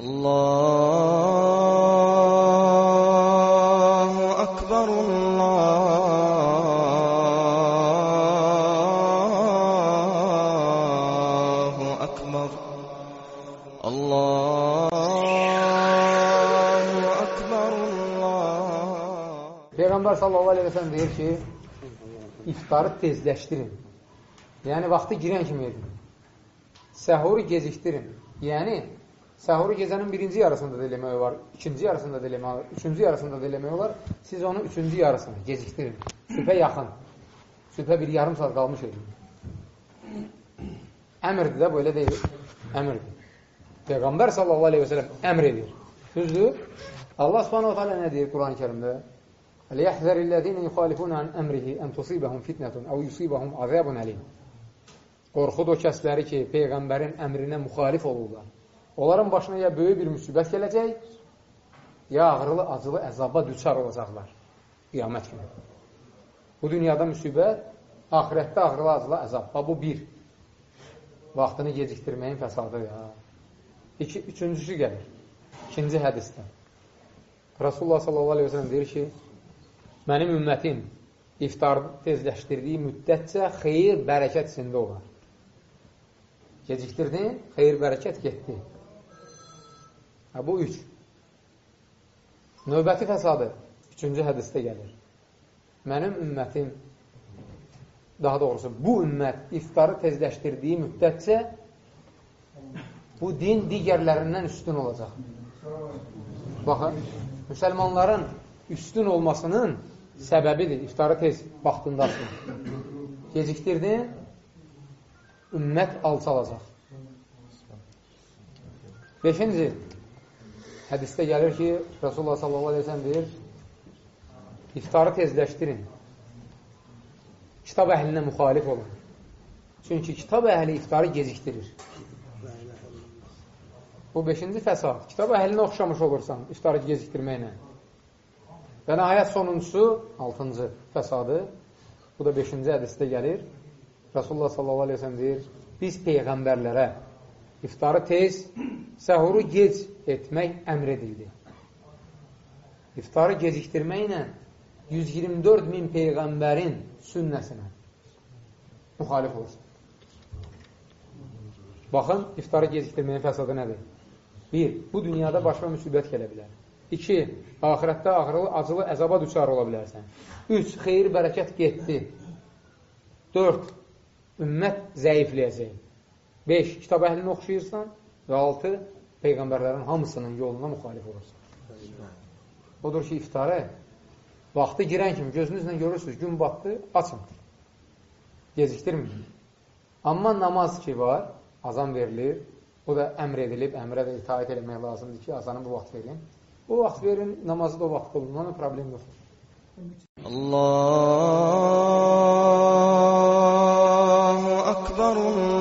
الله أكبر الله أكبر الله أكبر الله Peyğəmbər sallallahu aleyhi və sələm deyir ki, iftarı tezləşdirin. Yəni, vaxtı girən kimi edin. Səhuru gecikdirin. Yəni, Səhuru gecənin birinci yarısında da eləmək olar, ikinci yarısında da eləmək olar, üçüncü yarısında da eləmək olar. Siz onu üçüncü yarısını gecikdirin. Sübhə yaxın. Sübhə bir yarım saat qalmış edin. Əmrdir də, bu elə deyil. Əmrdir. Peyğəmbər sallallahu aleyhi və sələm əmr edir. Düzdür? Allah subhanahu teala nə deyir Quran-ı kərimdə? Əliyəhzərillədinə yuxalifuna an əmrihi ən tusibəhum fitnətun əv yusibəhum azəbun əlim. Qorxud o kəsləri ki, Peyğəmbərin əmrinə müxalif olurlar Onların başına ya böyük bir müsibət gələcək, ya ağrılı, acılı əzaba düçar olacaqlar. Qiyamət günü. Bu dünyada müsibət, ahirətdə ağrılı, acılı əzab. Ha, bu bir. Vaxtını gecikdirməyin fəsadı ya. İki, üçüncüsü gəlir. İkinci hədisdə. Rasulullah sallallahu aleyhi ve sellem deyir ki, mənim ümmətim iftarı tezləşdirdiyi müddətcə xeyir, bərəkət içində olar. Gecikdirdin, xeyir, bərəkət getdi. Ha, bu üç. Növbəti fəsadı üçüncü hədisdə gəlir. Mənim ümmətim, daha doğrusu bu ümmət iftarı tezləşdirdiyi müddətcə bu din digərlərindən üstün olacaq. Baxın, müsəlmanların üstün olmasının səbəbidir. İftarı tez vaxtındasın. Gecikdirdin, ümmət alçalacaq. Beşinci, hədisdə gəlir ki, Rasulullah sallallahu aleyhi ve sellem deyir, iftarı tezləşdirin. Kitab əhlinə müxalif olun. Çünki kitab əhli iftarı gecikdirir. Bu beşinci fəsad. Kitab əhlinə oxşamış olursan, iftarı gecikdirməklə. Və nəhayət sonuncusu, altıncı fəsadı, bu da beşinci hədisdə gəlir. Rasulullah sallallahu aleyhi ve sellem deyir, biz peyğəmbərlərə iftarı tez, səhuru gec etmək əmr edildi. İftarı gecikdirməklə 124 min peyğəmbərin sünnəsinə müxalif olursun. Baxın, iftarı gecikdirməyin fəsadı nədir? Bir, bu dünyada başqa müsibət gələ bilər. İki, ahirətdə ağrılı, acılı əzaba düçar ola bilərsən. Üç, xeyir, bərəkət getdi. Dörd, ümmət zəifləyəcək. 5. Kitab əhlini oxşayırsan və 6. Peyğəmbərlərin hamısının yoluna müxalif olursan. Odur ki, iftarə vaxtı girən kimi gözünüzlə görürsünüz, gün batdı, açın. Gecikdirməyin. Amma namaz ki var, azan verilir, o da əmr edilib, əmrə də itaat etmək lazımdır ki, azanı bu vaxt verin. O vaxt verin, namazı da o vaxt qılınmanın problem yoxdur. Allahu akbar, Allahu akbar.